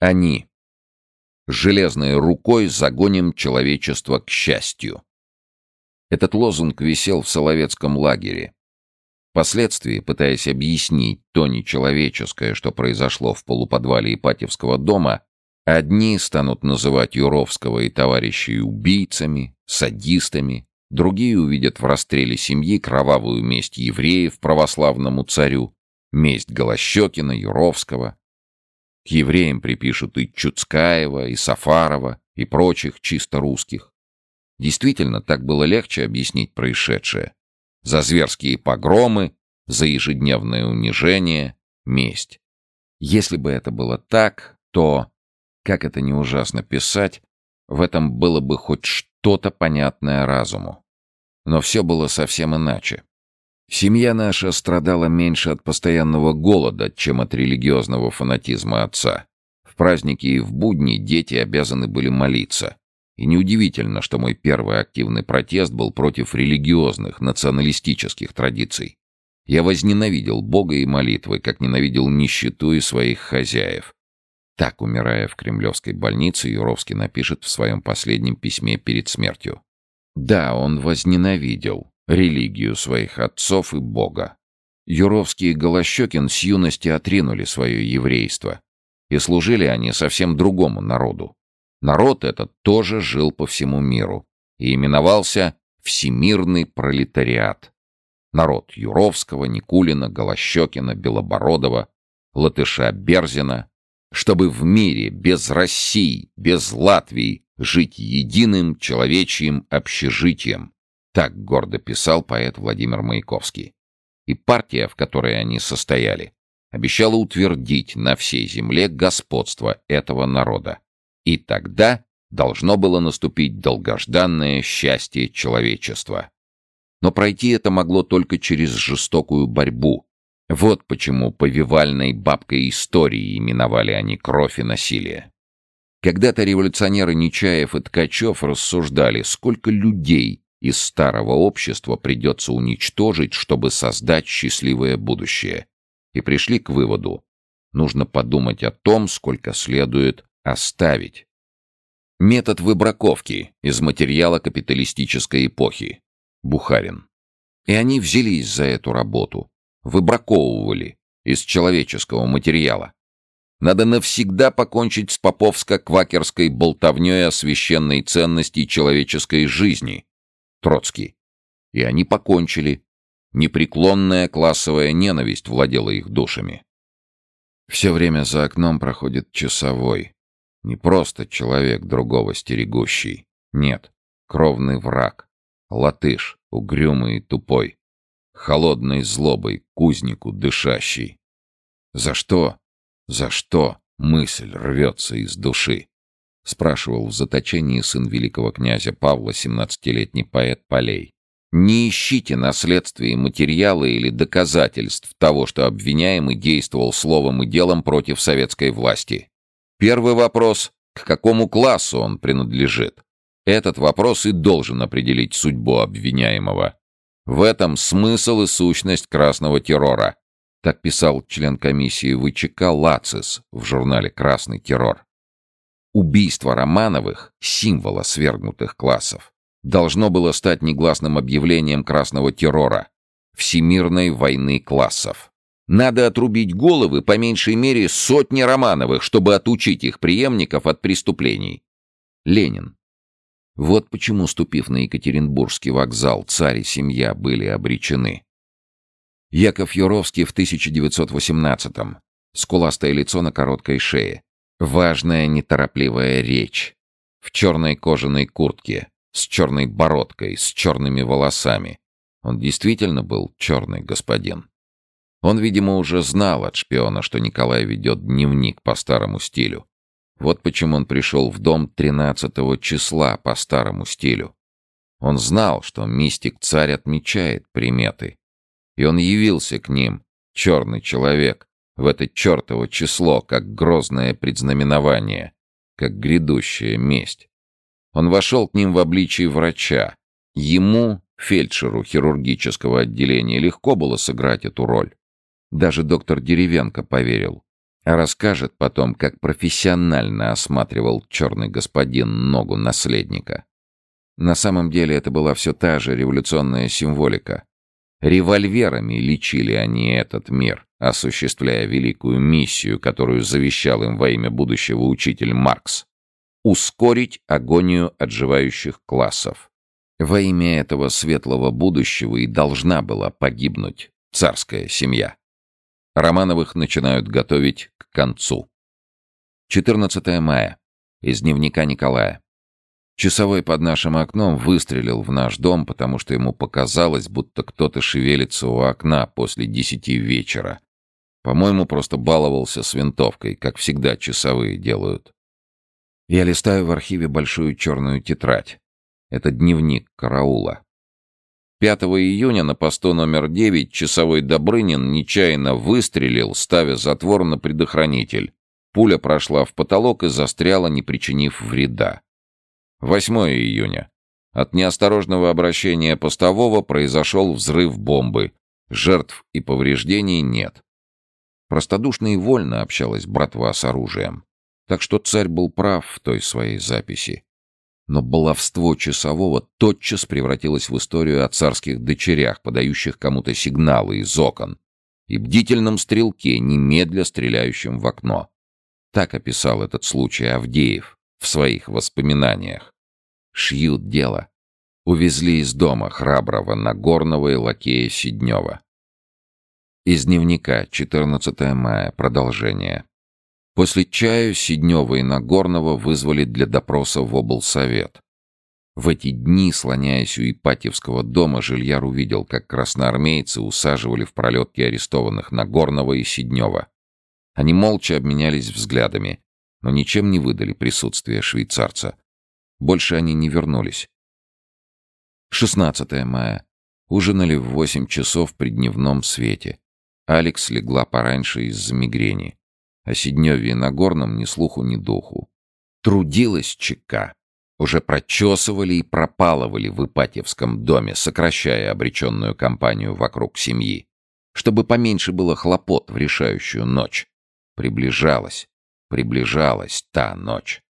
Они. Железной рукой загоним человечество к счастью. Этот лозунг висел в Соловецком лагере. Впоследствии, пытаясь объяснить то нечеловеческое, что произошло в полуподвале Ипатьевского дома, одни станут называть Юровского и товарищей убийцами, садистами, другие увидят в расстреле семьи кровавую месть евреев православному царю, месть Голощекина, Юровского. К евреям припишут и Чуцкаева, и Сафарова, и прочих чисто русских. Действительно, так было легче объяснить происшедшее. За зверские погромы, за ежедневное унижение, месть. Если бы это было так, то, как это не ужасно писать, в этом было бы хоть что-то понятное разуму. Но все было совсем иначе. Семья наша страдала меньше от постоянного голода, чем от религиозного фанатизма отца. В праздники и в будни дети обязаны были молиться. И неудивительно, что мой первый активный протест был против религиозных, националистических традиций. Я возненавидел Бога и молитвы, как ненавидел нищету и своих хозяев. Так, умирая в кремлевской больнице, Юровский напишет в своем последнем письме перед смертью. Да, он возненавидел религию своих отцов и Бога. Юровский и Голощекин с юности отринули свое еврейство, и служили они совсем другому народу. Народ этот тоже жил по всему миру и именовался Всемирный пролетариат. Народ Юровского, Никулина, Голощекина, Белобородова, Латыша Берзина, чтобы в мире без России, без Латвии жить единым человечьим общежитием. Так гордо писал поэт Владимир Маяковский. И партия, в которой они состояли, обещала утвердить на всей земле господство этого народа. И тогда должно было наступить долгожданное счастье человечества. Но пройти это могло только через жестокую борьбу. Вот почему повивальной бабкой истории именовали они кровь и насилие. Когда-то революционеры Нечаев и Ткачев рассуждали, сколько людей из старого общества придется уничтожить, чтобы создать счастливое будущее. И пришли к выводу, нужно подумать о том, сколько следует Оставить. Метод выбраковки из материала капиталистической эпохи. Бухарин. И они взялись за эту работу. Выбраковывали из человеческого материала. Надо навсегда покончить с поповско-квакерской болтовней о священной ценности человеческой жизни. Троцкий. И они покончили. Непреклонная классовая ненависть владела их душами. Все время за окном проходит часовой. Не просто человек другого стерегущий. Нет, кровный враг. Латыш, угрюмый и тупой. Холодной злобой кузнику дышащий. За что? За что мысль рвется из души? Спрашивал в заточении сын великого князя Павла, семнадцатилетний поэт Полей. Не ищите наследствия и материала или доказательств того, что обвиняемый действовал словом и делом против советской власти. Первый вопрос — к какому классу он принадлежит? Этот вопрос и должен определить судьбу обвиняемого. В этом смысл и сущность красного террора. Так писал член комиссии ВЧК Лацис в журнале «Красный террор». Убийство Романовых, символа свергнутых классов, должно было стать негласным объявлением красного террора, всемирной войны классов. Надо отрубить головы по меньшей мере сотни Романовых, чтобы отучить их преемников от преступлений. Ленин. Вот почему, ступив на Екатеринбургский вокзал, царь и семья были обречены. Яков Юровский в 1918-м. Скуластое лицо на короткой шее. Важная неторопливая речь. В черной кожаной куртке, с черной бородкой, с черными волосами. Он действительно был черный господин. Он, видимо, уже знал от шпиона, что Николай ведет дневник по старому стилю. Вот почему он пришел в дом 13 числа по старому стилю. Он знал, что мистик-царь отмечает приметы. И он явился к ним, черный человек, в это чертово число, как грозное предзнаменование, как грядущая месть. Он вошел к ним в обличии врача. Ему, фельдшеру хирургического отделения, легко было сыграть эту роль. Даже доктор Деревенко поверил. А расскажет потом, как профессионально осматривал черный господин ногу наследника. На самом деле это была все та же революционная символика. Револьверами лечили они этот мир, осуществляя великую миссию, которую завещал им во имя будущего учитель Маркс. Ускорить агонию отживающих классов. Во имя этого светлого будущего и должна была погибнуть царская семья. Романовых начинают готовить к концу. 14 мая. Из дневника Николая. Часовой под нашим окном выстрелил в наш дом, потому что ему показалось, будто кто-то шевелится у окна после десяти вечера. По-моему, просто баловался с винтовкой, как всегда часовые делают. Я листаю в архиве большую черную тетрадь. Это дневник караула. 5 июня на посту номер 9 часовой Добрынин нечаянно выстрелил, ставя затвор на предохранитель. Пуля прошла в потолок и застряла, не причинив вреда. 8 июня. От неосторожного обращения постового произошел взрыв бомбы. Жертв и повреждений нет. Простодушно и вольно общалась братва с оружием. Так что царь был прав в той своей записи. Но баловство часового тотчас превратилось в историю о царских дочерях, подающих кому-то сигналы из окон, и бдительном стрелке, немедля стреляющем в окно. Так описал этот случай Авдеев в своих воспоминаниях. Шьют дело. Увезли из дома храброго Нагорного и лакея Сиднева. Из дневника, 14 мая, продолжение. После чаю Сиднева и Нагорного вызвали для допроса в облсовет. В эти дни, слоняясь у Ипатьевского дома, Жильяр увидел, как красноармейцы усаживали в пролетки арестованных Нагорного и Сиднева. Они молча обменялись взглядами, но ничем не выдали присутствие швейцарца. Больше они не вернулись. 16 мая. Ужинали в 8 часов при дневном свете. Алекс легла пораньше из-за мигрени. О Сидневе и Нагорном ни слуху, ни духу. Трудилась ЧК. Уже прочесывали и пропалывали в Ипатьевском доме, сокращая обреченную компанию вокруг семьи. Чтобы поменьше было хлопот в решающую ночь. Приближалась, приближалась та ночь.